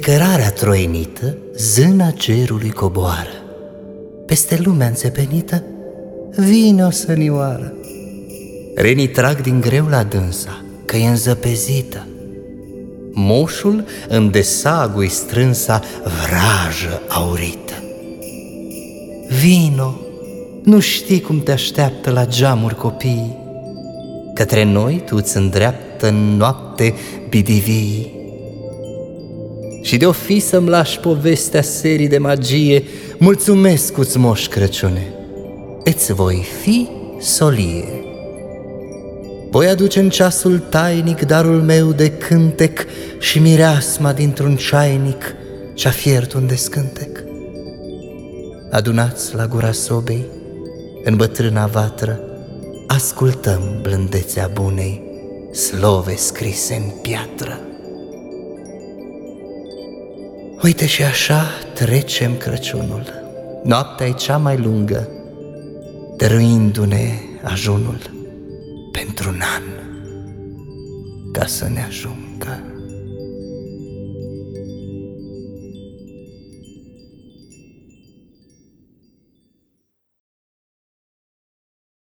cărarea troinită, zâna cerului coboară. Peste lumea înțepenită, vine o sănioară. Renii trag din greu la dânsa, că e înzăpezită. Moșul în desagui strânsa vrajă aurită. Vino, nu știi cum te așteaptă la geamuri copiii, Către noi tu îți îndreaptă în noapte bidivii. Și de-o fi să-mi lași povestea serii de magie, Mulțumesc cu-ți moș Crăciune, îți voi fi solie. Voi aduce în ceasul tainic darul meu de cântec Și mireasma dintr-un ceainic ce-a fiert un descântec. Adunați la gura sobei, în bătrâna vatră, Ascultăm blândețea bunei, slove scrise în piatră. Uite și așa trecem Crăciunul, noaptea e cea mai lungă, dăruindu-ne ajunul pentru un an ca să ne ajungă.